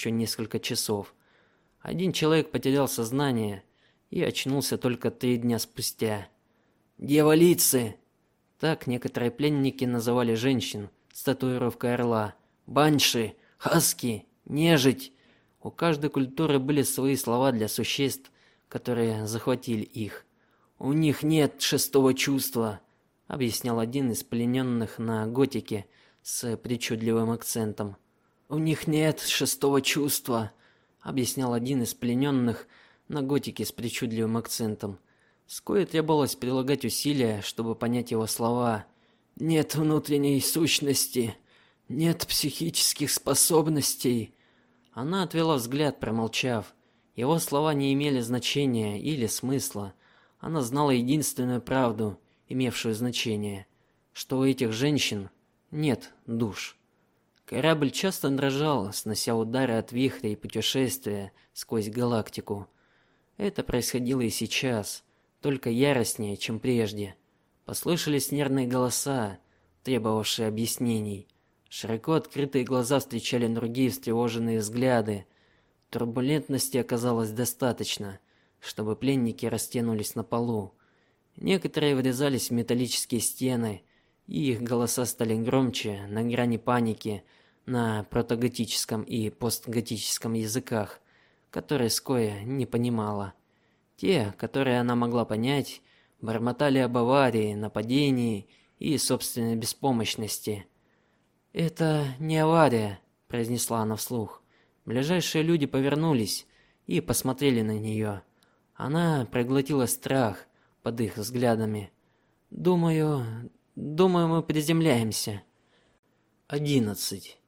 еще несколько часов. Один человек потерял сознание и очнулся только три дня спустя. Дьяволицы. Так некоторые пленники называли женщин с татуировкой орла. Банши, хаски, нежить. У каждой культуры были свои слова для существ, которые захватили их. У них нет шестого чувства, объяснял один из плененных на готике с причудливым акцентом. У них нет шестого чувства, объяснял один из плененных на готике с причудливым акцентом. Ское требовалось прилагать усилия, чтобы понять его слова. Нет внутренней сущности, нет психических способностей. Она отвела взгляд, промолчав. Его слова не имели значения или смысла. Она знала единственную правду, имевшую значение, что у этих женщин нет душ. Корабль часто дрожал, снося удары от вихря и путешествия сквозь галактику. Это происходило и сейчас, только яростнее, чем прежде. Послышались нервные голоса, требовавшие объяснений. Широко открытые глаза встречали другие встревоженные взгляды. Турбулентности оказалось достаточно, чтобы пленники растянулись на полу. Некоторые врезались в металлические стены, и их голоса стали громче, на грани паники, на протоготическом и постготическом языках, которые Скоя не понимала. Те, которые она могла понять, бормотали об аварии, нападении и собственной беспомощности. Это не авария, произнесла она вслух. Ближайшие люди повернулись и посмотрели на нее. Она проглотила страх под их взглядами. Думаю, думаю, мы приземляемся. Одиннадцать.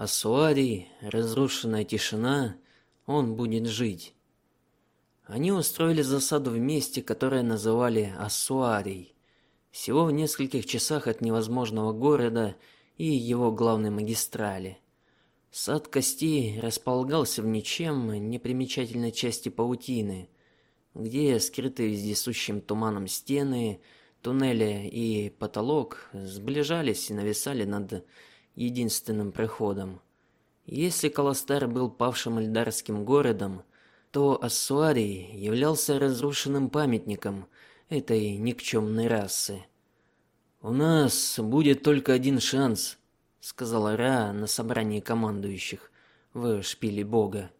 Асуарий, разрушенная тишина, он будет жить. Они устроили засаду в месте, которое называли Ассуарий, всего в нескольких часах от невозможного города и его главной магистрали. Сад Кости располагался в ничем не примечательной части паутины, где скрытые вездесущим туманом стены, туннели и потолок сближались и нависали над единственным проходом. Если Каластар был павшим эльдарским городом, то Ассуарий являлся разрушенным памятником этой никчемной расы. У нас будет только один шанс, сказала Ра на собрании командующих в шпиле бога.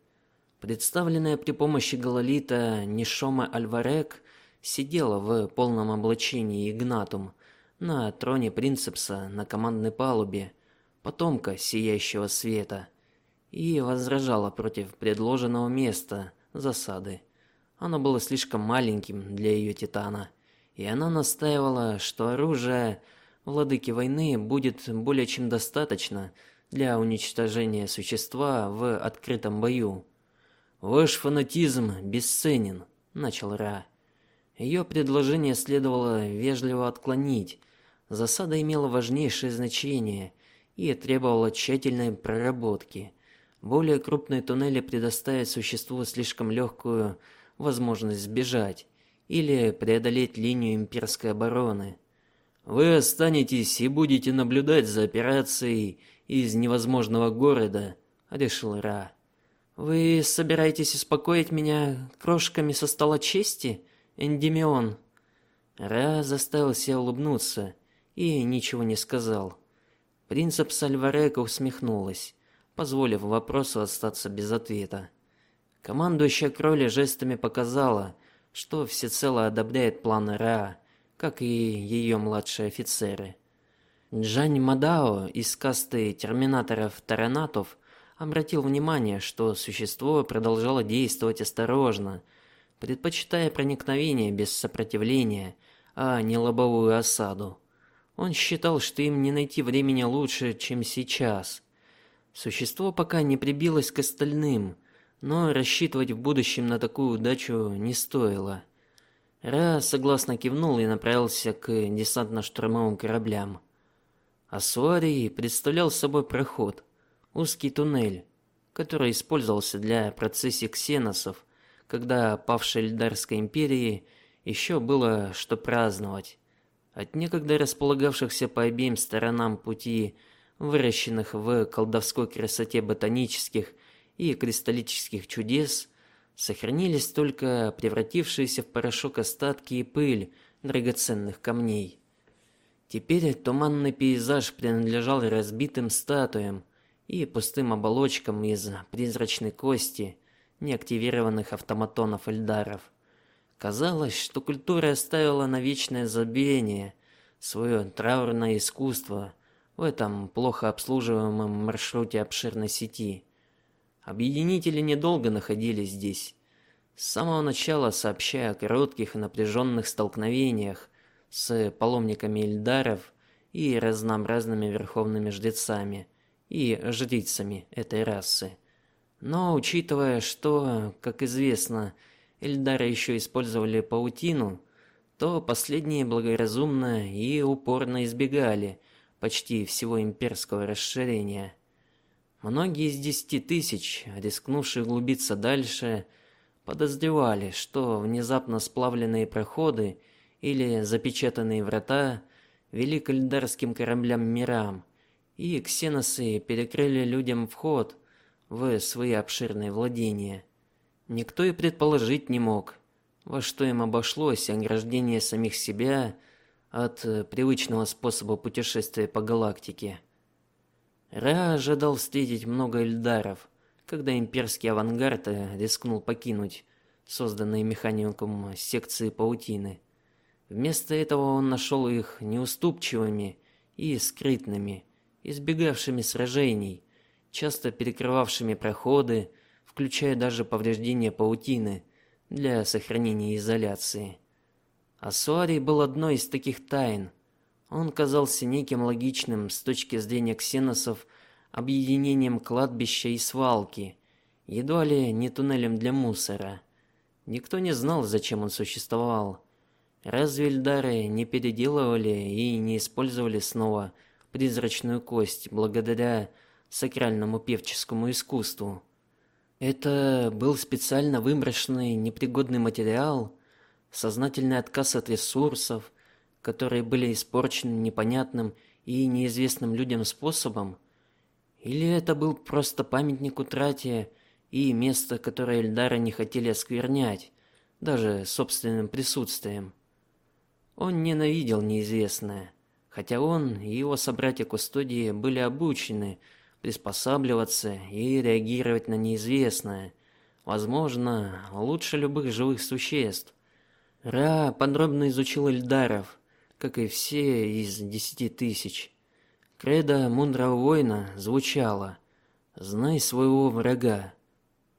Представленная при помощи Галалита Нишома Альварек сидела в полном облачении Игнатум на троне принцепса на командной палубе потомка сияющего света, и возражала против предложенного места засады. Оно было слишком маленьким для ее титана, и она настаивала, что оружие владыки войны будет более чем достаточно для уничтожения существа в открытом бою. Ваш фанатизм бесценен, начал Ра. Ее предложение следовало вежливо отклонить. Засада имела важнейшее значение, и требовала тщательной проработки. Более крупные туннели предоставят существу слишком легкую возможность сбежать или преодолеть линию имперской обороны. Вы останетесь и будете наблюдать за операцией из невозможного города, решил Ра. Вы собираетесь успокоить меня крошками со стола чести, Эндимион? Ра заставил себя улыбнуться и ничего не сказал. Принцип Сальварека усмехнулась, позволив вопросу остаться без ответа. Командующая Кроли жестами показала, что всецело одобряет планы Ра, как и ее младшие офицеры. Джань Мадао из касты терминаторов Таранатов обратил внимание, что существо продолжало действовать осторожно, предпочитая проникновение без сопротивления, а не лобовую осаду. Он считал, что им не найти времени лучше, чем сейчас. Существо пока не прибилось к остальным, но рассчитывать в будущем на такую удачу не стоило. Ра согласно кивнул и направился к десантно-штурмовым кораблям. Асуарий представлял собой проход, узкий туннель, который использовался для процессии ксеносов, когда павшей Эльдарской империи еще было что праздновать. От некогда располагавшихся по обеим сторонам пути, выращенных в колдовской красоте ботанических и кристаллических чудес сохранились только превратившиеся в порошок остатки и пыль драгоценных камней. Теперь туманный пейзаж принадлежал разбитым статуям и пустым оболочкам из призрачной кости неактивированных автоматонов Эльдаров. Казалось, что культура оставила на вечное забвение свое траурное искусство в этом плохо обслуживаемом маршруте обширной сети. Объединители недолго находились здесь, с самого начала сообщая о коротких и напряженных столкновениях с паломниками Ильдаров и разнообразными верховными жрецами и жрицами этой расы. Но учитывая, что, как известно, Эльдары еще использовали паутину, то последние благоразумно и упорно избегали почти всего имперского расширения. Многие из десяти тысяч, рискнувших углубиться дальше, подозревали, что внезапно сплавленные проходы или запечатанные врата вели к эльдарским кораблям-мирам, и ксеносы перекрыли людям вход в свои обширные владения. Никто и предположить не мог, во что им обошлось ограждение самих себя от привычного способа путешествия по галактике. Ра ожидал встретить много эльдаров, когда имперский авангард рискнул покинуть созданные механикум секции паутины. Вместо этого он нашел их неуступчивыми и скрытными, избегавшими сражений, часто перекрывавшими проходы, включая даже повреждение паутины для сохранения изоляции. Асуарий был одной из таких тайн. Он казался неким логичным с точки зрения ксеносов объединением кладбища и свалки, едва ли не туннелем для мусора. Никто не знал, зачем он существовал. Разве Эльдары не переделывали и не использовали снова призрачную кость благодаря сакральному певческому искусству? Это был специально выброшенный непригодный материал, сознательный отказ от ресурсов, которые были испорчены непонятным и неизвестным людям способом, или это был просто памятник утрате и место, которое Эльдары не хотели осквернять даже собственным присутствием. Он ненавидел неизвестное, хотя он и его собратья-кустодии были обучены приспосабливаться и реагировать на неизвестное, возможно, лучше любых живых существ. Ра подробно изучил Эльдаров, как и все из десяти тысяч. Кредо мудрого воина звучало: "Знай своего врага".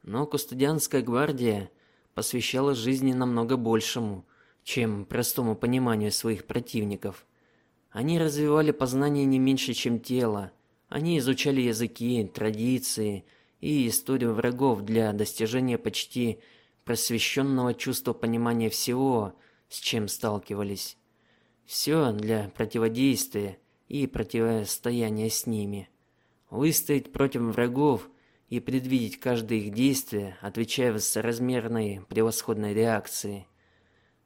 Но Кустодианская гвардия посвящала жизни намного большему, чем простому пониманию своих противников. Они развивали познание не меньше, чем тело, они изучали языки, традиции и историю врагов для достижения почти просвещенного чувства понимания всего, с чем сталкивались. Все для противодействия и противостояния с ними. Выстоять против врагов и предвидеть каждое их действие, отвечая в соразмерной превосходной реакции.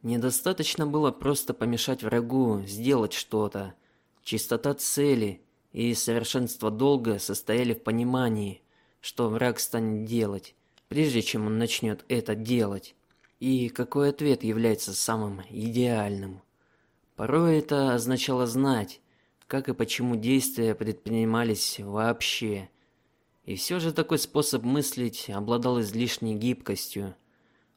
Недостаточно было просто помешать врагу сделать что-то. Чистота цели и совершенство долга состояли в понимании, что враг станет делать, прежде чем он начнет это делать, и какой ответ является самым идеальным. Порой это означало знать, как и почему действия предпринимались вообще. И все же такой способ мыслить обладал излишней гибкостью.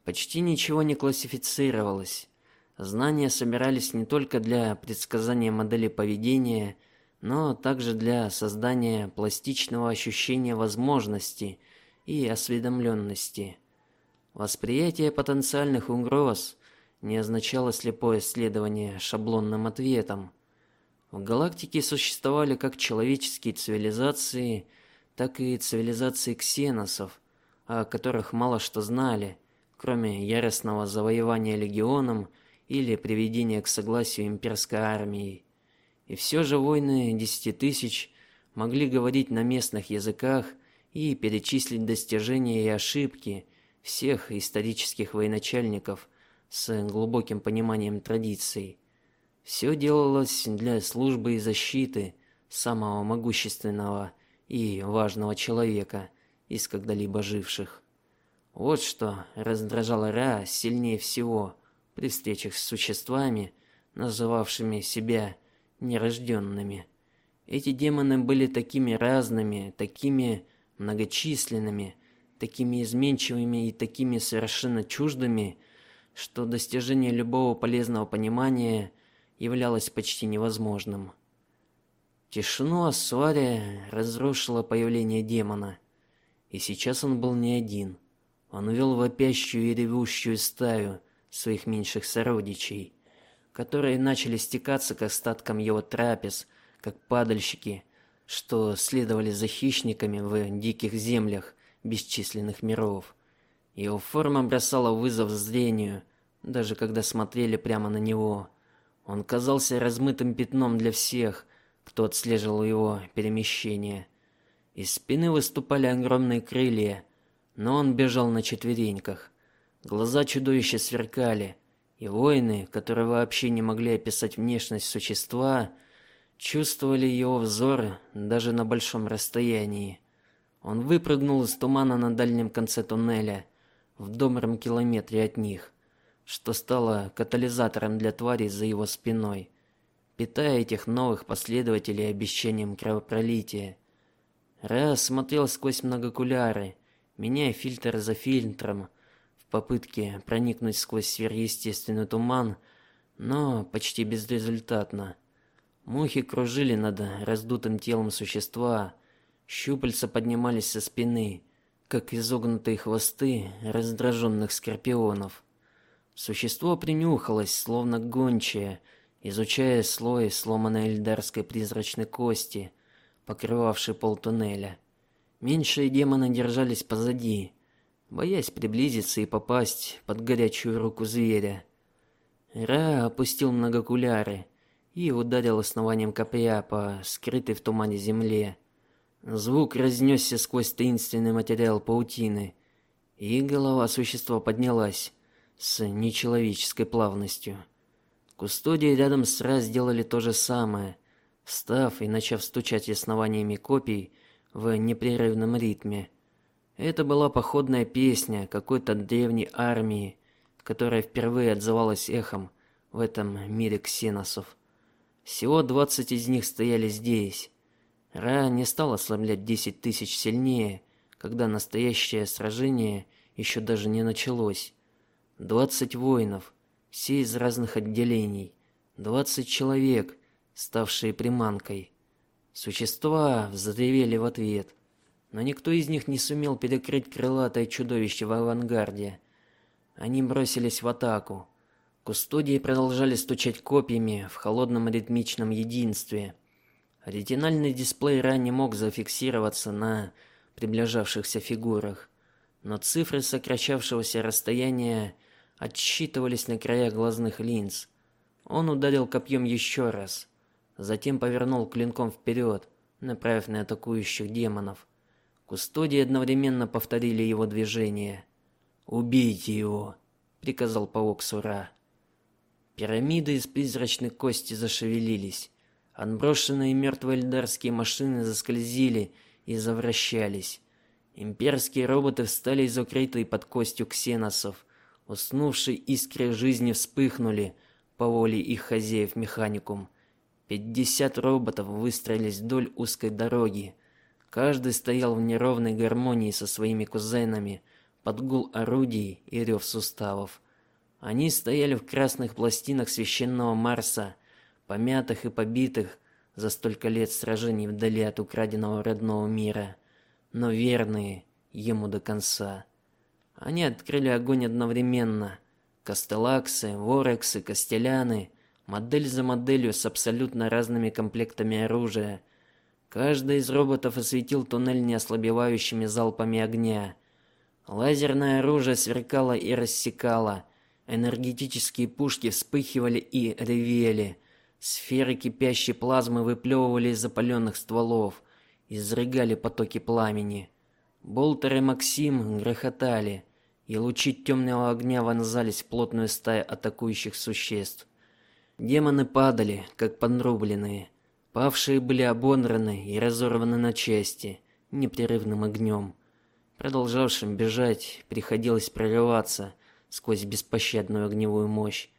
Почти ничего не классифицировалось. Знания собирались не только для предсказания модели поведения но также для создания пластичного ощущения возможности и осведомленности. Восприятие потенциальных угроз не означало слепое следование шаблонным ответам. В галактике существовали как человеческие цивилизации, так и цивилизации ксеносов, о которых мало что знали, кроме яростного завоевания легионом или приведения к согласию имперской армии. И все же воины десяти тысяч могли говорить на местных языках и перечислить достижения и ошибки всех исторических военачальников с глубоким пониманием традиций. Все делалось для службы и защиты самого могущественного и важного человека из когда-либо живших. Вот что раздражало Ра сильнее всего при встречах с существами, называвшими себя нерожденными. Эти демоны были такими разными, такими многочисленными, такими изменчивыми и такими совершенно чуждыми, что достижение любого полезного понимания являлось почти невозможным. Тишину Ассуария разрушило появление демона, и сейчас он был не один. Он вел вопящую и ревущую стаю своих меньших сородичей, которые начали стекаться к остаткам его трапез, как падальщики, что следовали за хищниками в диких землях бесчисленных миров. Его форма бросала вызов зрению, даже когда смотрели прямо на него. Он казался размытым пятном для всех, кто отслеживал его перемещение. Из спины выступали огромные крылья, но он бежал на четвереньках. Глаза чудовища сверкали, и воины, которые вообще не могли описать внешность существа, чувствовали его взор даже на большом расстоянии. Он выпрыгнул из тумана на дальнем конце туннеля, в добром километре от них, что стало катализатором для тварей за его спиной питая этих новых последователей обещанием кровопролития. Раз смотрел сквозь многокуляры, меняя фильтр за фильтром попытке проникнуть сквозь сверхъестественный туман, но почти безрезультатно. Мухи кружили над раздутым телом существа, щупальца поднимались со спины, как изогнутые хвосты раздраженных скорпионов. Существо принюхалось, словно гончее, изучая слой сломанной эльдарской призрачной кости, покрывавшей пол туннеля. Меньшие демоны держались позади, боясь приблизиться и попасть под горячую руку зверя. Ра опустил многокуляры и ударил основанием копья по скрытой в тумане земле. Звук разнесся сквозь таинственный материал паутины, и голова существа поднялась с нечеловеческой плавностью. Кустодии рядом с Ра сделали то же самое, встав и начав стучать основаниями копий в непрерывном ритме. Это была походная песня какой-то древней армии, которая впервые отзывалась эхом в этом мире ксеносов. Всего двадцать из них стояли здесь. Ра не стал ослаблять десять тысяч сильнее, когда настоящее сражение еще даже не началось. Двадцать воинов, все из разных отделений, двадцать человек, ставшие приманкой. Существа взревели в ответ, но никто из них не сумел перекрыть крылатое чудовище в авангарде. Они бросились в атаку. Кустодии продолжали стучать копьями в холодном ритмичном единстве. Ретинальный дисплей ранее мог зафиксироваться на приближавшихся фигурах, но цифры сокращавшегося расстояния отсчитывались на краях глазных линз. Он ударил копьем еще раз, затем повернул клинком вперед, направив на атакующих демонов. Кустодии одновременно повторили его движение. "Убейте его", приказал паук Сура. Пирамиды из призрачной кости зашевелились. Отброшенные мертвые эльдарские машины заскользили и завращались. Имперские роботы встали из укрытой под костью ксеносов. Уснувшие искры жизни вспыхнули по воле их хозяев механикум. Пятьдесят роботов выстроились вдоль узкой дороги. Каждый стоял в неровной гармонии со своими кузенами под гул орудий и рев суставов. Они стояли в красных пластинах священного Марса, помятых и побитых за столько лет сражений вдали от украденного родного мира, но верные ему до конца. Они открыли огонь одновременно. Кастелаксы, Ворексы, Костеляны, модель за моделью с абсолютно разными комплектами оружия. Каждый из роботов осветил туннель неослабевающими залпами огня. Лазерное оружие сверкало и рассекало. Энергетические пушки вспыхивали и ревели. Сферы кипящей плазмы выплевывали из запаленных стволов, изрыгали потоки пламени. Болтеры Максим грохотали и лучи темного огня вонзались в плотную стаю атакующих существ. Демоны падали, как подрубленные. Павшие были ободраны и разорваны на части непрерывным огнем. Продолжавшим бежать приходилось прорываться сквозь беспощадную огневую мощь.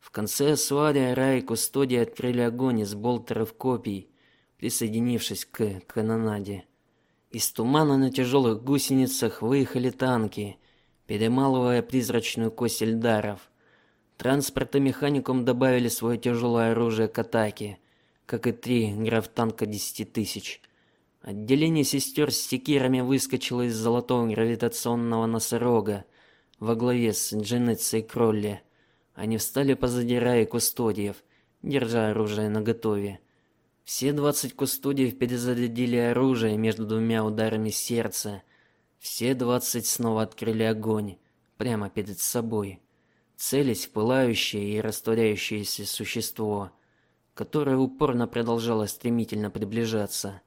В конце Суария, Рай и открыли огонь из болтеров копий, присоединившись к канонаде. Из тумана на тяжелых гусеницах выехали танки, перемалывая призрачную кость эльдаров. Транспортомеханикам добавили свое тяжелое оружие к атаке, как и три графтанка десяти тысяч. Отделение сестер с секирами выскочило из золотого гравитационного носорога во главе с Дженницей Кролли. Они встали позади Раи кустодиев, держа оружие наготове. Все двадцать кустодиев перезарядили оружие между двумя ударами сердца. Все двадцать снова открыли огонь прямо перед собой, целясь в пылающее и растворяющееся существо, которое упорно продолжало стремительно приближаться.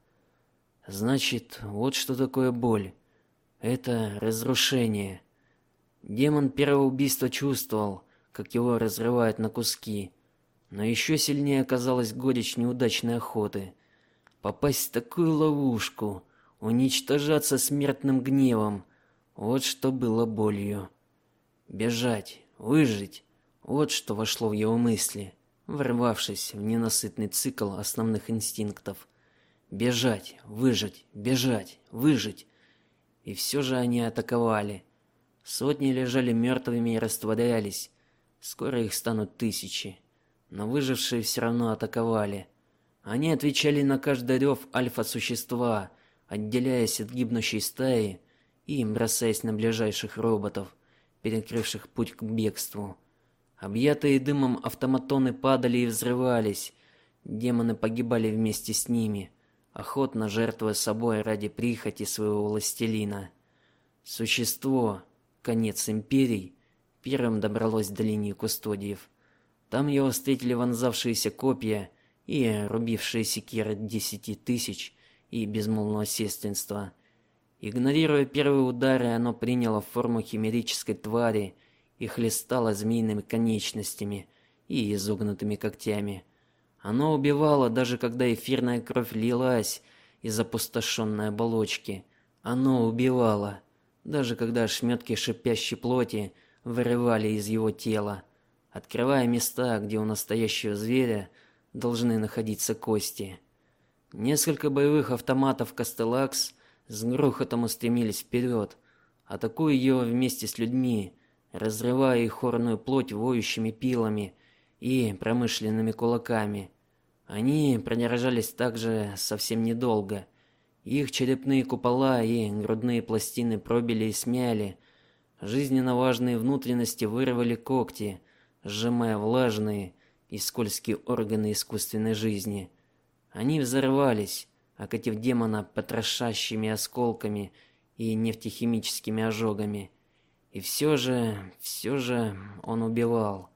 Значит, вот что такое боль. Это разрушение. Демон первого убийства чувствовал, как его разрывают на куски, но еще сильнее оказалась горечь неудачной охоты. Попасть в такую ловушку, уничтожаться смертным гневом вот что было болью. Бежать, выжить вот что вошло в его мысли, ворвавшись в ненасытный цикл основных инстинктов. Бежать, выжить, бежать, выжить. И все же они атаковали. Сотни лежали мертвыми и растворялись. Скоро их станут тысячи но выжившие все равно атаковали. Они отвечали на каждый рев альфа-существа, отделяясь от гибнущей стаи и бросаясь на ближайших роботов, перекрывших путь к бегству. Объятые дымом автоматоны падали и взрывались. Демоны погибали вместе с ними, охотно жертвуя собой ради прихоти своего властелина. Существо, конец империи, первым добралось до линии кустодиев. Там его встретили вонзавшиеся копья и рубившие секиры десяти тысяч и безмолвного сестринства. Игнорируя первые удары, оно приняло форму химерической твари и хлестало змеиными конечностями и изогнутыми когтями. Оно убивало даже когда эфирная кровь лилась из опустошенной оболочки. Оно убивало даже когда ошметки шипящей плоти вырывали из его тела открывая места, где у настоящего зверя должны находиться кости. Несколько боевых автоматов Кастелакс с грохотом устремились вперед, атакуя его вместе с людьми, разрывая их хорную плоть воющими пилами и промышленными кулаками. Они продержались также совсем недолго. Их черепные купола и грудные пластины пробили и смяли, жизненно важные внутренности вырвали когти, сжимая влажные и скользкие органы искусственной жизни. Они взорвались, окатив демона потрошащими осколками и нефтехимическими ожогами. И все же, все же он убивал.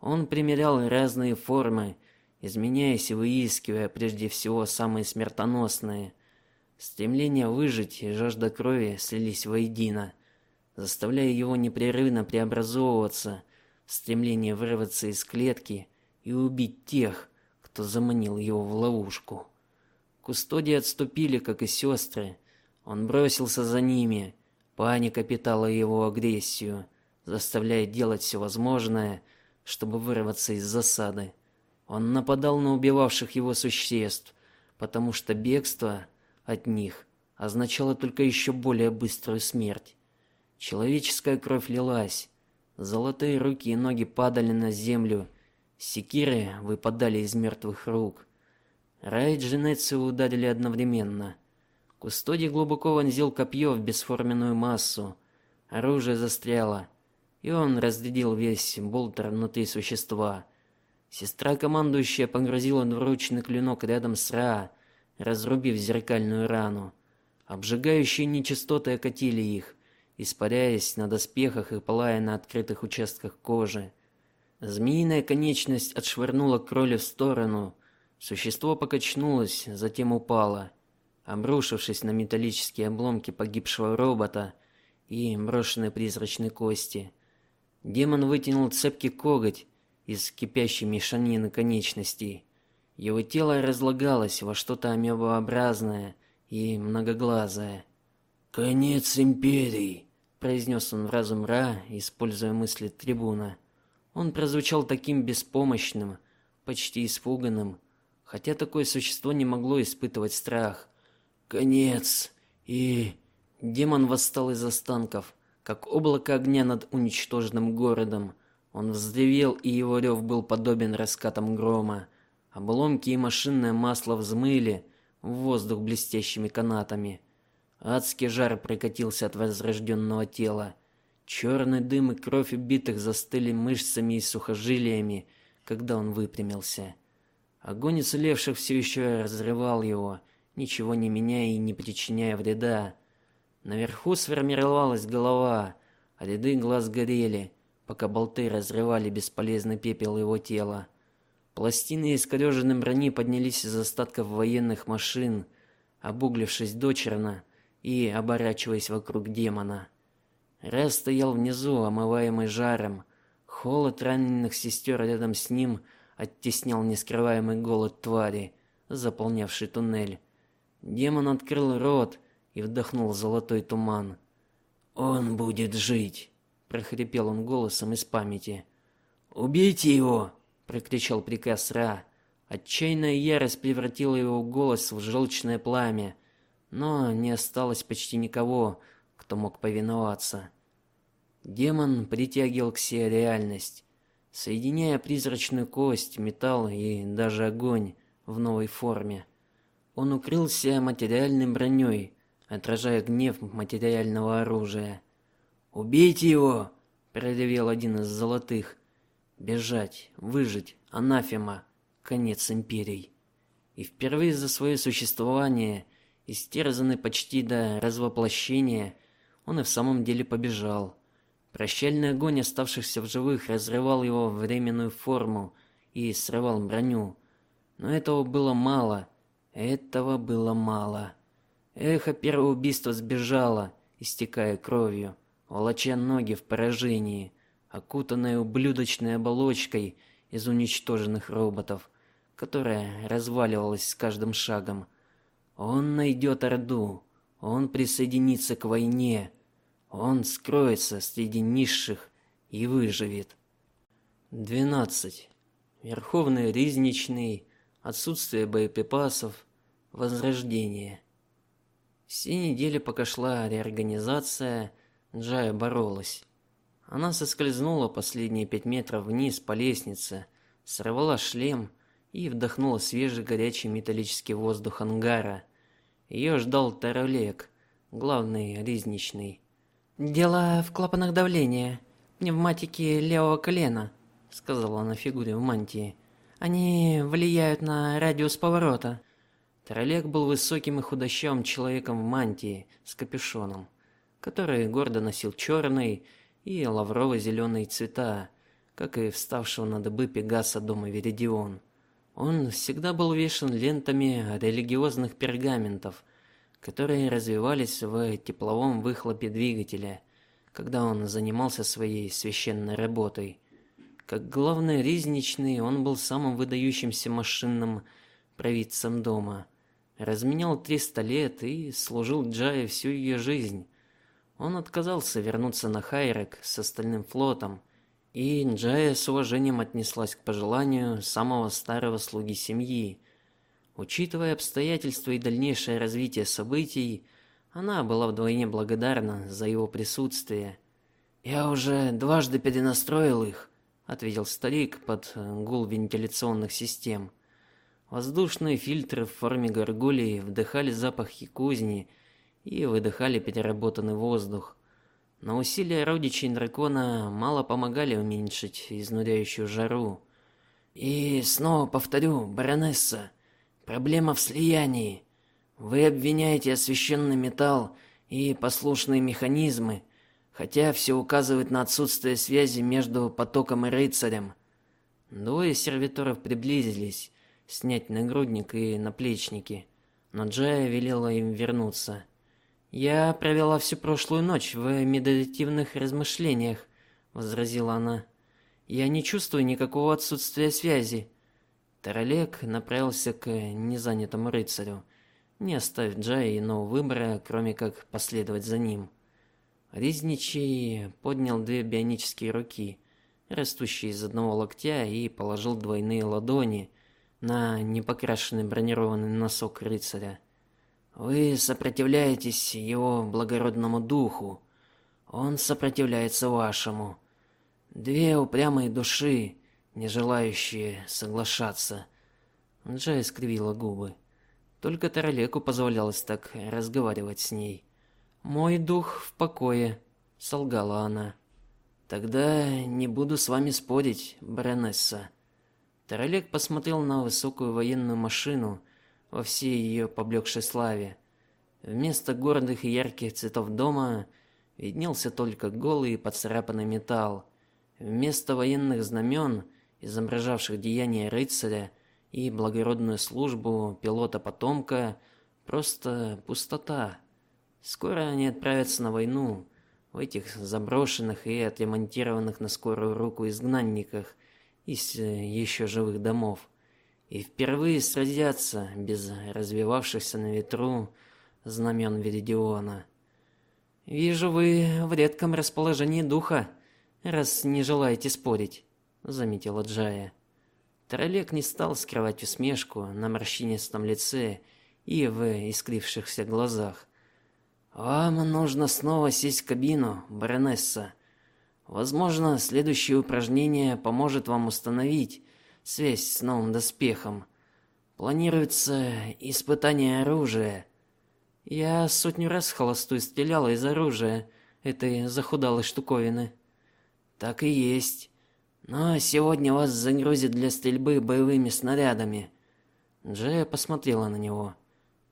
Он примерял разные формы, изменяясь и выискивая прежде всего самые смертоносные. Стремление выжить и жажда крови слились воедино, заставляя его непрерывно преобразовываться стремление вырваться из клетки и убить тех, кто заманил его в ловушку. Кустодии отступили, как и сестры. Он бросился за ними. Паника питала его агрессию, заставляя делать все возможное, чтобы вырваться из засады. Он нападал на убивавших его существ, потому что бегство от них означало только еще более быструю смерть. Человеческая кровь лилась, Золотые руки и ноги падали на землю, секиры выпадали из мертвых рук. Рай и ударили одновременно. Кустодий глубоко вонзил копье в бесформенную массу. Оружие застряло, и он разрядил весь болтер внутри существа. Сестра командующая погрузила двуручный клинок рядом с Ра, разрубив зеркальную рану. Обжигающие нечистоты окатили их испаряясь на доспехах и пылая на открытых участках кожи. Змеиная конечность отшвырнула кроли в сторону. Существо покачнулось, затем упало, обрушившись на металлические обломки погибшего робота и брошенные призрачные кости. Демон вытянул цепкий коготь из кипящей мешанины конечностей. Его тело разлагалось во что-то амебообразное и многоглазое. Конец империи, произнес он в разум Ра, используя мысли трибуна. Он прозвучал таким беспомощным, почти испуганным, хотя такое существо не могло испытывать страх. Конец. И демон восстал из останков, как облако огня над уничтоженным городом. Он взревел, и его рев был подобен раскатам грома. Обломки и машинное масло взмыли в воздух блестящими канатами. Адский жар прокатился от возрожденного тела. Черный дым и кровь убитых застыли мышцами и сухожилиями, когда он выпрямился. Огонь уцелевших все еще разрывал его, ничего не меняя и не причиняя вреда. Наверху сформировалась голова, а ряды глаз горели, пока болты разрывали бесполезный пепел его тела. Пластины искореженной брони поднялись из остатков военных машин, обуглившись дочерно и оборачиваясь вокруг демона. Раз стоял внизу, омываемый жаром. Холод раненых сестер рядом с ним оттеснял нескрываемый голод твари, заполнявший туннель. Демон открыл рот и вдохнул золотой туман. Он будет жить, прохрипел он голосом из памяти. Убейте его, прокричал приказ Ра. Отчаянная ярость превратила его голос в желчное пламя, но не осталось почти никого, кто мог повиноваться. Демон притягивал к себе реальность, соединяя призрачную кость, металл и даже огонь в новой форме. Он укрылся материальной броней, отражая гнев материального оружия. "Убейте его!" проревел один из золотых. "Бежать, выжить, анафема, конец империи". И впервые за свое существование, истерзанный почти до развоплощения, он и в самом деле побежал. Прощальный огонь оставшихся в живых разрывал его временную форму и срывал броню. Но этого было мало. Этого было мало. Эхо первого убийства сбежало, истекая кровью, волоча ноги в поражении, окутанное ублюдочной оболочкой из уничтоженных роботов, которая разваливалась с каждым шагом. Он найдет Орду, он присоединится к войне, он скроется среди низших и выживет. 12. Верховный Ризничный, отсутствие боеприпасов, возрождение. Все недели, пока шла реорганизация, Джая боролась. Она соскользнула последние пять метров вниз по лестнице, сорвала шлем и вдохнула свежий горячий металлический воздух ангара. Ее ждал Таролек, главный ризничный. Дело в клапанах давления, пневматике левого колена, сказала она фигуре в мантии. Они влияют на радиус поворота. Троллек был высоким и худощавым человеком в мантии с капюшоном, который гордо носил черный и лаврово зеленые цвета, как и вставшего на дыбы Пегаса дома Веридион. Он всегда был вешен лентами религиозных пергаментов, которые развивались в тепловом выхлопе двигателя, когда он занимался своей священной работой. Как главный ризничный, он был самым выдающимся машинным провидцем дома. Разменял 300 лет и служил Джае всю ее жизнь. Он отказался вернуться на Хайрек с остальным флотом, и Джая с уважением отнеслась к пожеланию самого старого слуги семьи, Учитывая обстоятельства и дальнейшее развитие событий, она была вдвойне благодарна за его присутствие. Я уже дважды перенастроил их, ответил старик под гул вентиляционных систем. Воздушные фильтры в форме горгулей вдыхали запахи кузни и выдыхали переработанный воздух. Но усилия родичей дракона мало помогали уменьшить изнуряющую жару. И снова повторю, баронесса, Проблема в слиянии. Вы обвиняете освещенный металл и послушные механизмы, хотя все указывает на отсутствие связи между потоком и рыцарем. Двое сервиторов приблизились, снять нагрудник и наплечники, но Джая велела им вернуться. Я провела всю прошлую ночь в медитативных размышлениях, возразила она. Я не чувствую никакого отсутствия связи. Таралек направился к незанятому рыцарю. не оставив Джая иного выбора, кроме как последовать за ним. Резничий поднял две бионические руки, растущие из одного локтя, и положил двойные ладони на непокрашенный бронированный носок рыцаря. Вы сопротивляетесь его благородному духу. Он сопротивляется вашему. Две упрямые души, не желающие соглашаться. Джай скривила губы. Только Таралеку позволялось так разговаривать с ней. Мой дух в покое, солгала она. Тогда не буду с вами спорить, баронесса. Таралек посмотрел на высокую военную машину во всей ее поблекшей славе. Вместо гордых и ярких цветов дома виднелся только голый и поцарапанный металл. Вместо военных знамен, изображавших деяния рыцаря и благородную службу пилота-потомка, просто пустота. Скоро они отправятся на войну в этих заброшенных и отремонтированных на скорую руку изгнанниках из э, еще живых домов и впервые сразятся без развивавшихся на ветру знамен Веридиона. Вижу, вы в редком расположении духа, раз не желаете спорить, заметила Джая. Троллек не стал скрывать усмешку на морщинистом лице и в искрившихся глазах. Вам нужно снова сесть в кабину, баронесса. Возможно, следующее упражнение поможет вам установить связь с новым доспехом. Планируется испытание оружия. Я сотню раз холостую стреляла из оружия этой захудалой штуковины. Так и есть. Но сегодня вас загрузят для стрельбы боевыми снарядами. Джея посмотрела на него.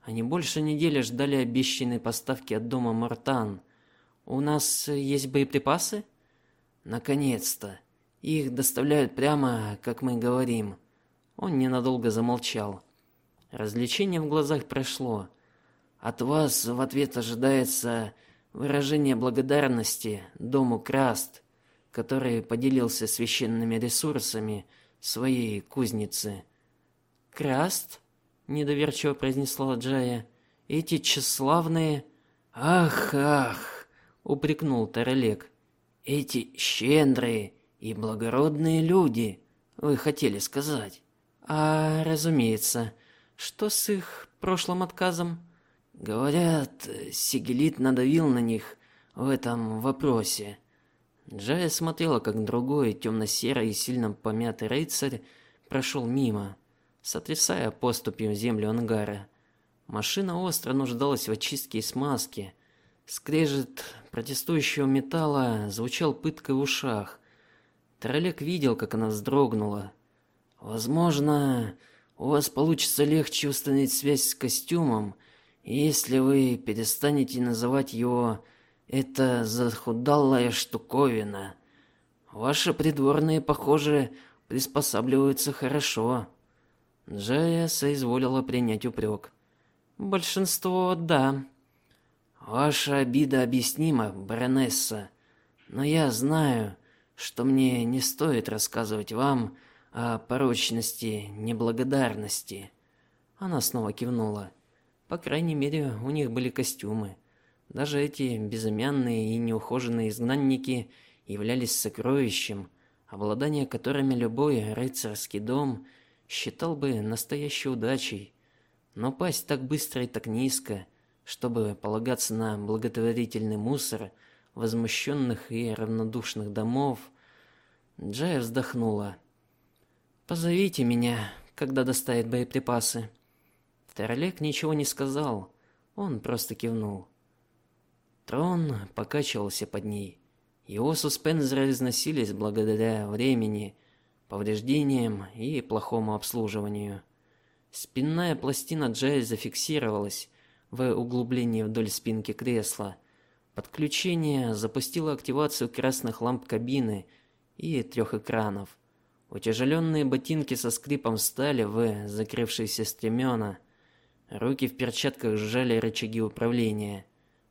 Они больше недели ждали обещанной поставки от дома Мартан. У нас есть боеприпасы? Наконец-то. Их доставляют прямо, как мы говорим. Он ненадолго замолчал. Развлечение в глазах прошло. От вас в ответ ожидается выражение благодарности дому Краст, который поделился священными ресурсами своей кузницы. Краст? Недоверчиво произнесла Джая. Эти тщеславные, ах, ах, упрекнул Тарелек. Эти щедрые и благородные люди, вы хотели сказать? А, разумеется. Что с их прошлым отказом? Говорят, Сигелит надавил на них в этом вопросе. Джая смотрела, как другой темно серый и сильно помятый рыцарь прошел мимо сотрясая поступью землю ангара. Машина остро нуждалась в очистке и смазке. Скрежет протестующего металла звучал пыткой в ушах. Троллек видел, как она вздрогнула. Возможно, у вас получится легче установить связь с костюмом, если вы перестанете называть его это захудалая штуковина. Ваши придворные, похоже, приспосабливаются хорошо. Джая соизволила принять упрек. Большинство да. Ваша обида объяснима, баронесса, но я знаю, что мне не стоит рассказывать вам о порочности неблагодарности. Она снова кивнула. По крайней мере, у них были костюмы. Даже эти безымянные и неухоженные изгнанники являлись сокровищем, обладание которыми любой рыцарский дом считал бы настоящей удачей, но пасть так быстро и так низко, чтобы полагаться на благотворительный мусор возмущенных и равнодушных домов, Джая вздохнула. Позовите меня, когда доставят боеприпасы. Терлек ничего не сказал, он просто кивнул. Трон покачивался под ней. Его суспензоры износились благодаря времени, повреждениям и плохому обслуживанию. Спинная пластина Джей зафиксировалась в углублении вдоль спинки кресла. Подключение запустило активацию красных ламп кабины и трех экранов. Утяжеленные ботинки со скрипом стали в закрывшиеся стремена. Руки в перчатках сжали рычаги управления,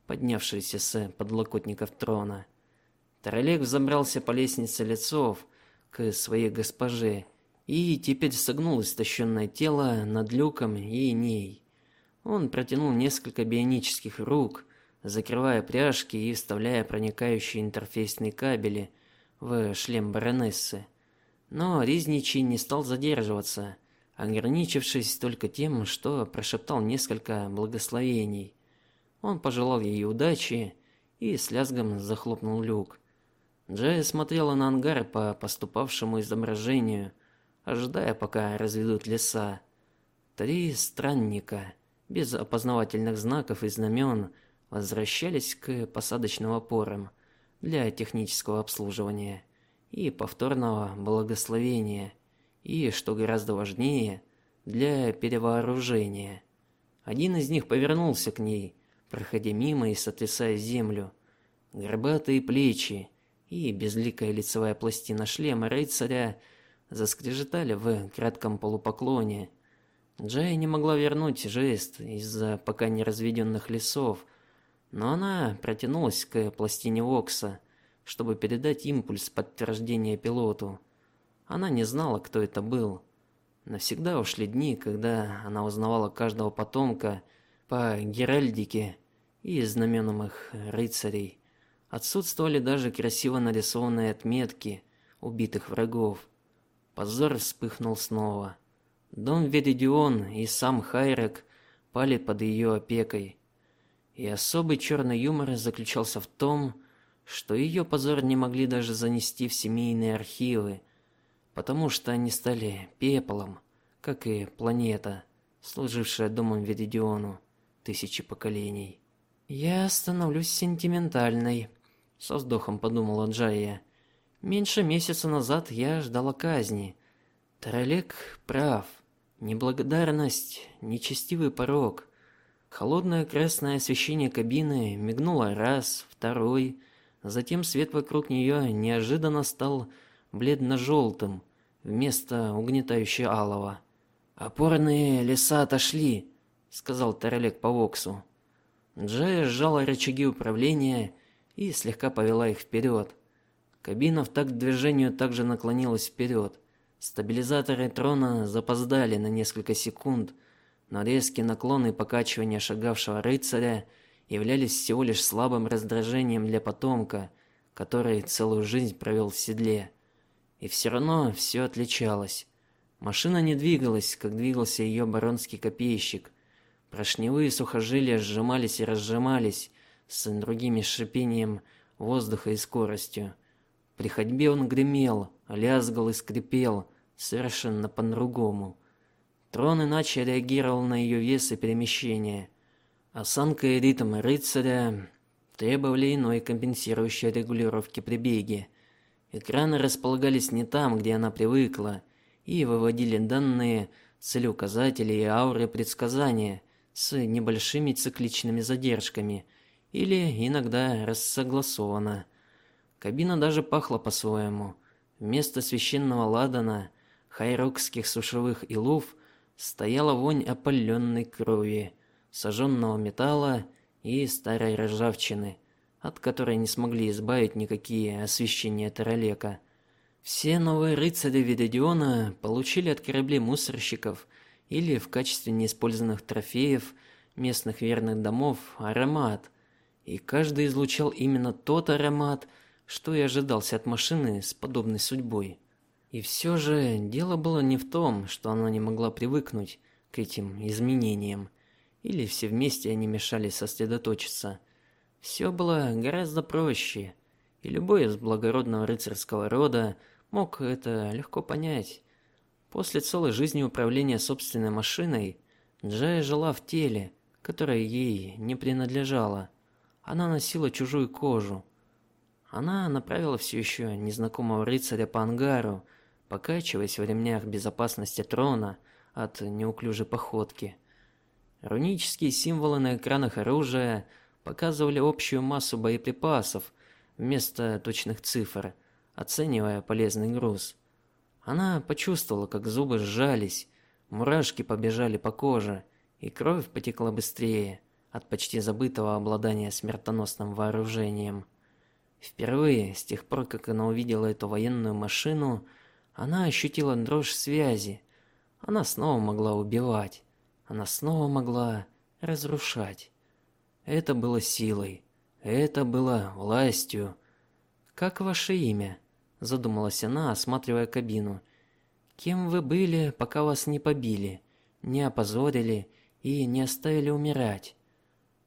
поднявшиеся с подлокотников трона. Тарелек взобрался по лестнице лицов к своей госпоже, и теперь согнулось истощенное тело над люком и ней. Он протянул несколько бионических рук, закрывая пряжки и вставляя проникающие интерфейсные кабели в шлем баронессы. Но Ризничий не стал задерживаться, ограничившись только тем, что прошептал несколько благословений. Он пожелал ей удачи и с лязгом захлопнул люк. Джая смотрела на ангар по поступавшему изображению, ожидая, пока разведут леса. Три странника без опознавательных знаков и знамен возвращались к посадочным опорам для технического обслуживания и повторного благословения, и, что гораздо важнее, для перевооружения. Один из них повернулся к ней, проходя мимо и сотрясая землю. Горбатые плечи и безликая лицевая пластина шлема рыцаря заскрежетали в кратком полупоклоне. Джай не могла вернуть жест из-за пока не разведенных лесов, но она протянулась к пластине Вокса, чтобы передать импульс подтверждения пилоту. Она не знала, кто это был. Навсегда ушли дни, когда она узнавала каждого потомка по геральдике и знаменам их рыцарей. Отсутствовали даже красиво нарисованные отметки убитых врагов. Позор вспыхнул снова. Дом Ведидион и сам Хайрек пали под ее опекой. И особый черный юмор заключался в том, что ее позор не могли даже занести в семейные архивы, потому что они стали пеплом, как и планета, служившая домом Ведидиону тысячи поколений. Я становлюсь сентиментальной, со вздохом подумала Джая. Меньше месяца назад я ждала казни. Таралек прав. Неблагодарность нечестивый порок. Холодное красное освещение кабины мигнуло раз, второй, затем свет вокруг нее неожиданно стал бледно желтым вместо угнетающе алого. Опорные леса отошли, сказал Таралек по воксу. Джая сжала рычаги управления и слегка повела их вперед. Кабина в такт движению также наклонилась вперед. Стабилизаторы трона запоздали на несколько секунд, но резкие наклоны и покачивания шагавшего рыцаря являлись всего лишь слабым раздражением для потомка, который целую жизнь провел в седле. И все равно все отличалось. Машина не двигалась, как двигался ее баронский копейщик. Прошневые сухожилия сжимались и разжимались, с другими шипением воздуха и скоростью. При ходьбе он гремел, лязгал и скрипел, совершенно по-другому. Трон иначе реагировал на ее вес и перемещение. Осанка и ритм рыцаря требовали иной компенсирующей регулировки при беге. Экраны располагались не там, где она привыкла, и выводили данные целеуказатели и ауры предсказания с небольшими цикличными задержками – или иногда рассогласовано. Кабина даже пахла по-своему. Вместо священного ладана, хайрокских сушевых илов стояла вонь опаленной крови, сожженного металла и старой ржавчины, от которой не смогли избавить никакие освещения Таралека. Все новые рыцари Видодиона получили от кораблей мусорщиков или в качестве неиспользованных трофеев местных верных домов аромат, и каждый излучал именно тот аромат, что и ожидался от машины с подобной судьбой. И все же дело было не в том, что она не могла привыкнуть к этим изменениям, или все вместе они мешали сосредоточиться. Все было гораздо проще, и любой из благородного рыцарского рода мог это легко понять. После целой жизни управления собственной машиной Джая жила в теле, которое ей не принадлежало. Она носила чужую кожу. Она направила все еще незнакомого рыцаря по ангару, покачиваясь в ремнях безопасности трона от неуклюжей походки. Рунические символы на экранах оружия показывали общую массу боеприпасов вместо точных цифр, оценивая полезный груз. Она почувствовала, как зубы сжались, мурашки побежали по коже, и кровь потекла быстрее от почти забытого обладания смертоносным вооружением. Впервые с тех пор, как она увидела эту военную машину, она ощутила дрожь связи. Она снова могла убивать. Она снова могла разрушать. Это было силой, это было властью. Как ваше имя? задумалась она, осматривая кабину. Кем вы были, пока вас не побили, не опозорили и не оставили умирать?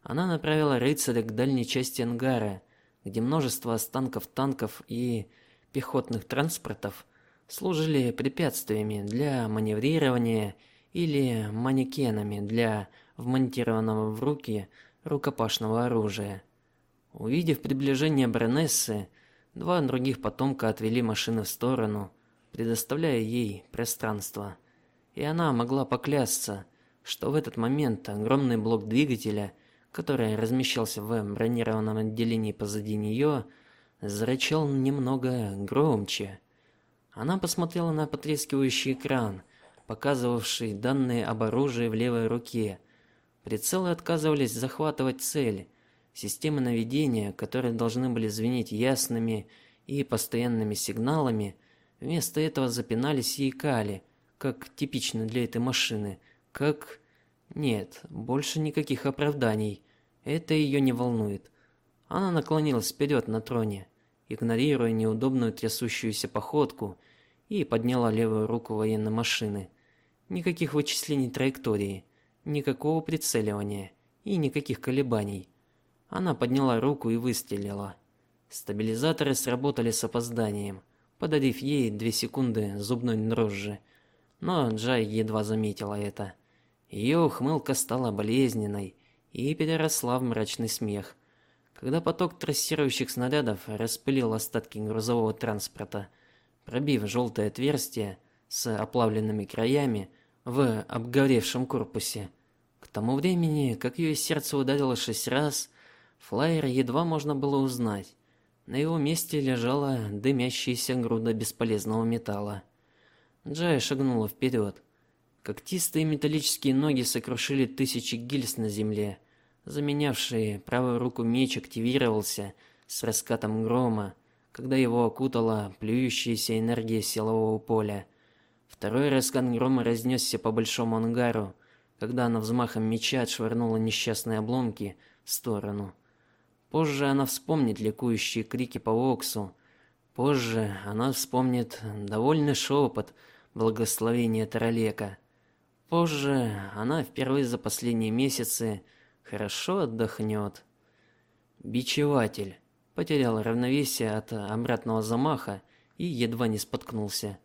Она направила рыцаря к дальней части ангара, где множество останков танков и пехотных транспортов служили препятствиями для маневрирования или манекенами для вмонтированного в руки рукопашного оружия. Увидев приближение Бренессы, два других потомка отвели машины в сторону, предоставляя ей пространство. И она могла поклясться, что в этот момент огромный блок двигателя, который размещался в бронированном отделении позади нее, зарычал немного громче. Она посмотрела на потрескивающий экран, показывавший данные об оружии в левой руке. Прицелы отказывались захватывать цель. Системы наведения, которые должны были звенеть ясными и постоянными сигналами, вместо этого запинались и икали, как типично для этой машины, как нет, больше никаких оправданий. Это ее не волнует. Она наклонилась вперед на троне игнорируя неудобную трясущуюся походку, и подняла левую руку военной машины. Никаких вычислений траектории, никакого прицеливания и никаких колебаний. Она подняла руку и выстрелила. Стабилизаторы сработали с опозданием, подарив ей две секунды зубной дрожжи. Но Джай едва заметила это. Ее ухмылка стала болезненной и переросла в мрачный смех. Когда поток трассирующих снарядов распылил остатки грузового транспорта, пробив желтое отверстие с оплавленными краями в обгоревшем корпусе. К тому времени, как ее сердце ударило шесть раз, флайер едва можно было узнать. На его месте лежала дымящаяся груда бесполезного металла. Джая шагнула вперед. Когтистые металлические ноги сокрушили тысячи гильз на земле заменявший правую руку меч активировался с раскатом грома, когда его окутала плюющаяся энергия силового поля. Второй раскат грома разнесся по большому ангару, когда она взмахом меча отшвырнула несчастные обломки в сторону. Позже она вспомнит ликующие крики по Оксу. Позже она вспомнит довольный шепот благословения Таралека. Позже она впервые за последние месяцы хорошо отдохнет. Бичеватель потерял равновесие от обратного замаха и едва не споткнулся.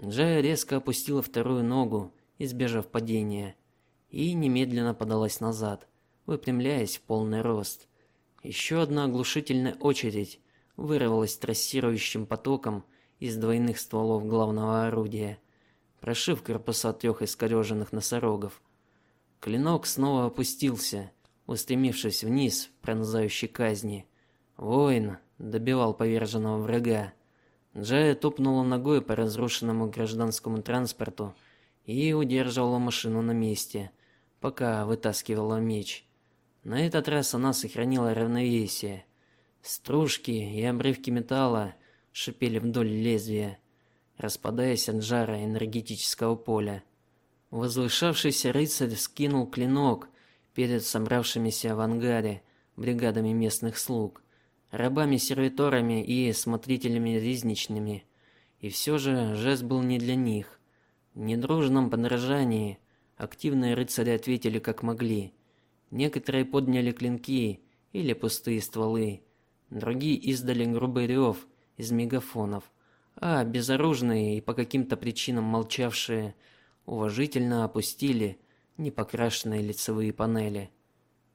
Джая резко опустила вторую ногу, избежав падения, и немедленно подалась назад, выпрямляясь в полный рост. Еще одна оглушительная очередь вырвалась трассирующим потоком из двойных стволов главного орудия, прошив корпуса трех искореженных носорогов. Клинок снова опустился, устремившись вниз в пронзающей казни. Воин добивал поверженного врага. Джая топнула ногой по разрушенному гражданскому транспорту и удерживала машину на месте, пока вытаскивала меч. На этот раз она сохранила равновесие. Стружки и обрывки металла шипели вдоль лезвия, распадаясь от жара энергетического поля. Возвышавшийся рыцарь скинул клинок перед собравшимися в ангаре бригадами местных слуг, рабами-сервиторами и смотрителями-резничными. И все же жест был не для них. В недружном подражании активные рыцари ответили как могли. Некоторые подняли клинки или пустые стволы, другие издали грубый рев из мегафонов, а безоружные и по каким-то причинам молчавшие уважительно опустили непокрашенные лицевые панели.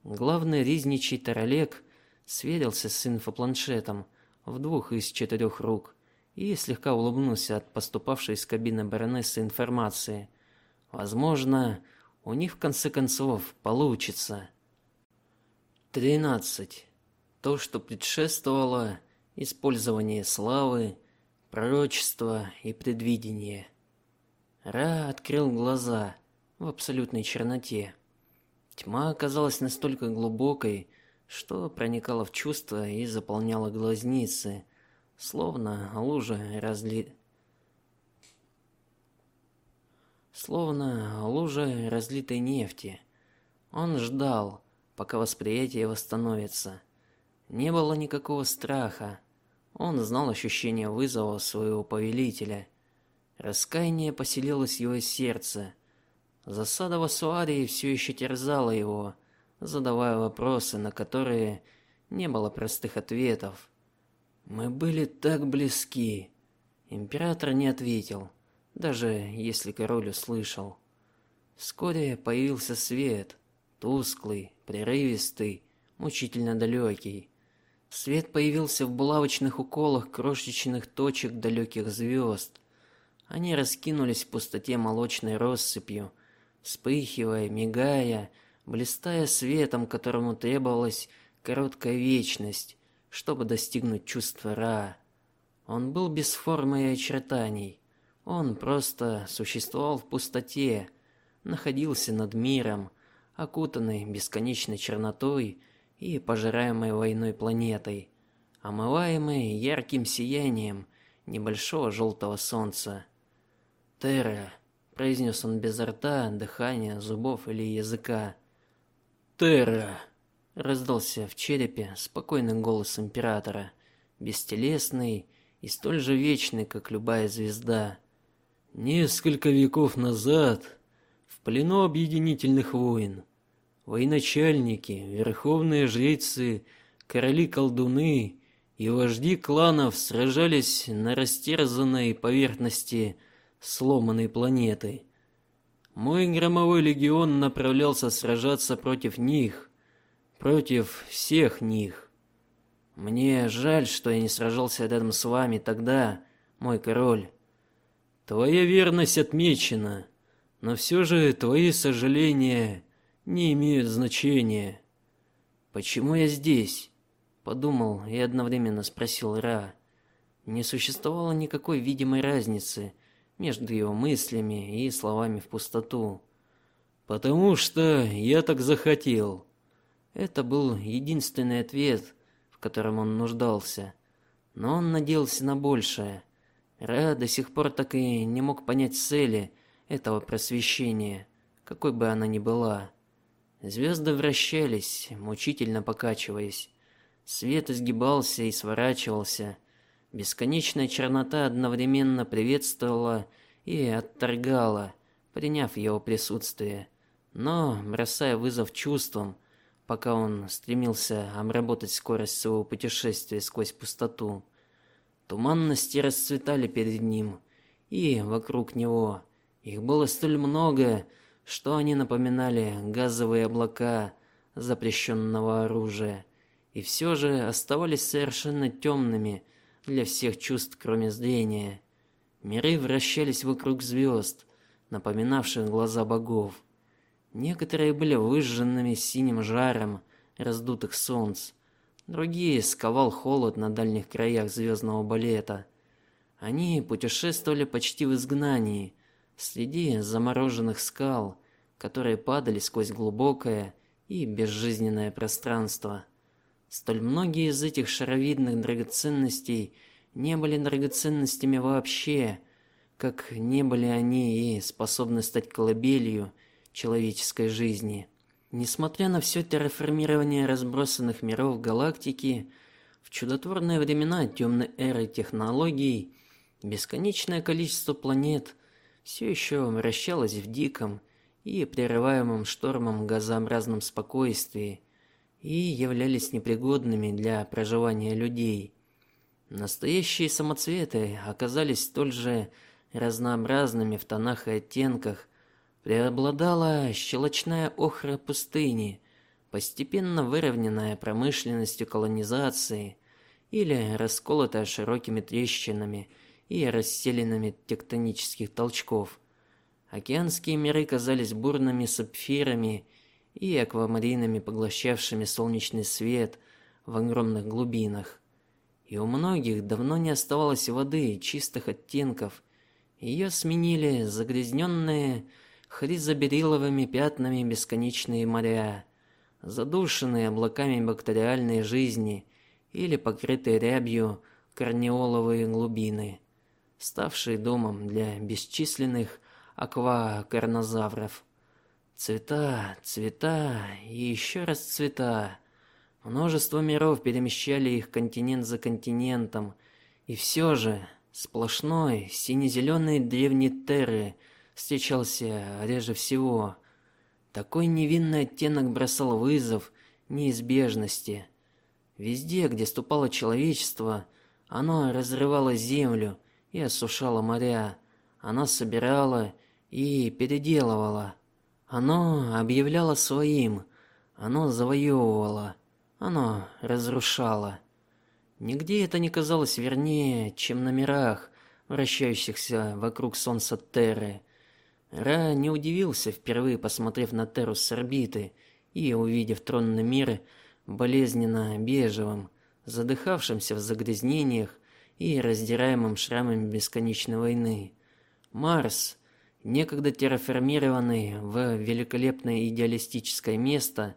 Главный ризничий Таралек сверился с инфопланшетом в двух из четырех рук и слегка улыбнулся от поступавшей из кабины баронессы информации. Возможно, у них в конце концов получится. 13. То, что предшествовало использование славы, пророчества и предвидения. Ра открыл глаза в абсолютной черноте. Тьма оказалась настолько глубокой, что проникала в чувства и заполняла глазницы, словно лужа разли словно лужа разлитой нефти. Он ждал, пока восприятие восстановится. Не было никакого страха. Он знал ощущение вызова своего повелителя. Раскаяние поселилось в его сердце. Засада в Асуарии все еще терзала его, задавая вопросы, на которые не было простых ответов. Мы были так близки. Император не ответил, даже если король услышал. Вскоре появился свет, тусклый, прерывистый, мучительно далекий. Свет появился в булавочных уколах крошечных точек далеких звезд. Они раскинулись в пустоте молочной россыпью, вспыхивая, мигая, блистая светом, которому требовалась короткая вечность, чтобы достигнуть чувства Ра. Он был без формы и очертаний. Он просто существовал в пустоте, находился над миром, окутанный бесконечной чернотой и пожираемой войной планетой, омываемой ярким сиянием небольшого желтого солнца. Терра, произнес он без рта, дыхания, зубов или языка. Терра, раздался в черепе спокойный голос императора, бестелесный и столь же вечный, как любая звезда. Несколько веков назад, в плену объединительных войн, военачальники, верховные жрецы, короли-колдуны и вожди кланов сражались на растерзанной поверхности сломанной планеты. Мой громовой легион направлялся сражаться против них, против всех них. Мне жаль, что я не сражался рядом с вами тогда, мой король. Твоя верность отмечена, но все же твои сожаления не имеют значения. Почему я здесь? подумал и одновременно спросил Ра. Не существовало никакой видимой разницы между его мыслями и словами в пустоту. Потому что я так захотел. Это был единственный ответ, в котором он нуждался, но он надеялся на большее. Ра до сих пор так и не мог понять цели этого просвещения, какой бы она ни была. Звезды вращались, мучительно покачиваясь. Свет изгибался и сворачивался. Бесконечная чернота одновременно приветствовала и отторгала, приняв его присутствие, но бросая вызов чувствам, пока он стремился обработать скорость своего путешествия сквозь пустоту. Туманности расцветали перед ним и вокруг него. Их было столь много, что они напоминали газовые облака запрещенного оружия, и все же оставались совершенно темными для всех чувств, кроме зрения. Миры вращались вокруг звезд, напоминавших глаза богов. Некоторые были выжженными синим жаром раздутых солнц, другие сковал холод на дальних краях звездного балета. Они путешествовали почти в изгнании, среди замороженных скал, которые падали сквозь глубокое и безжизненное пространство. Столь многие из этих шаровидных драгоценностей не были драгоценностями вообще, как не были они и способны стать колыбелью человеческой жизни. Несмотря на все терраформирование разбросанных миров галактики, в чудотворные времена темной эры технологий бесконечное количество планет все еще вращалось в диком и прерываемом штормом газообразном спокойствии и являлись непригодными для проживания людей. Настоящие самоцветы оказались столь же разнообразными в тонах и оттенках. Преобладала щелочная охра пустыни, постепенно выровненная промышленностью колонизации или расколотая широкими трещинами и расселенными тектонических толчков. Океанские миры казались бурными сапфирами и аквамаринами, поглощавшими солнечный свет в огромных глубинах. И у многих давно не оставалось воды чистых оттенков. Ее сменили загрязненные хризобериловыми пятнами бесконечные моря, задушенные облаками бактериальной жизни или покрытые рябью корнеоловые глубины, ставшие домом для бесчисленных аквакарнозавров. Цвета, цвета и еще раз цвета. Множество миров перемещали их континент за континентом, и все же сплошной сине-зеленый древний терры встречался реже всего. Такой невинный оттенок бросал вызов неизбежности. Везде, где ступало человечество, оно разрывало землю и осушало моря. Оно собирало и переделывало. Оно объявляло своим, оно завоевывало, оно разрушало. Нигде это не казалось вернее, чем на мирах, вращающихся вокруг солнца Терры. Ра не удивился, впервые посмотрев на Терру с орбиты и увидев тронный мир болезненно бежевым, задыхавшимся в загрязнениях и раздираемым шрамами бесконечной войны. Марс некогда терраформированный в великолепное идеалистическое место,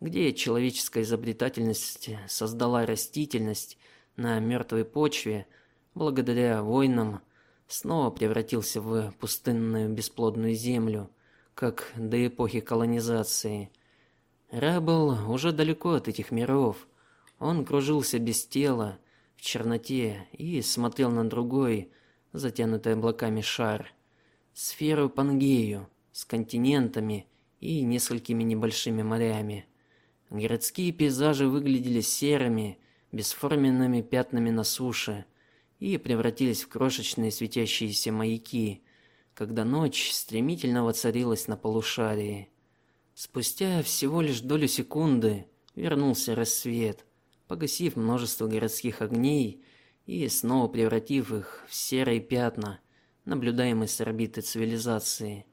где человеческая изобретательность создала растительность на мертвой почве, благодаря войнам снова превратился в пустынную бесплодную землю, как до эпохи колонизации. Ра был уже далеко от этих миров. Он кружился без тела в черноте и смотрел на другой, затянутый облаками шар сферу Пангею с континентами и несколькими небольшими морями. Городские пейзажи выглядели серыми, бесформенными пятнами на суше и превратились в крошечные светящиеся маяки, когда ночь стремительно воцарилась на полушарии. Спустя всего лишь долю секунды вернулся рассвет, погасив множество городских огней и снова превратив их в серые пятна, наблюдаемый с орбиты цивилизации.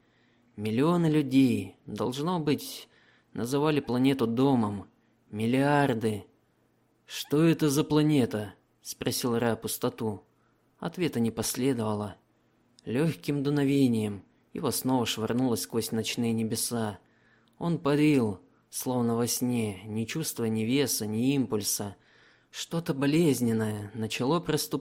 Миллионы людей, должно быть, называли планету домом. Миллиарды. Что это за планета? спросил Ра пустоту. Ответа не последовало. Легким дуновением его снова швырнуло сквозь ночные небеса. Он парил, словно во сне, не чувствуя ни веса, ни импульса. Что-то болезненное начало проступать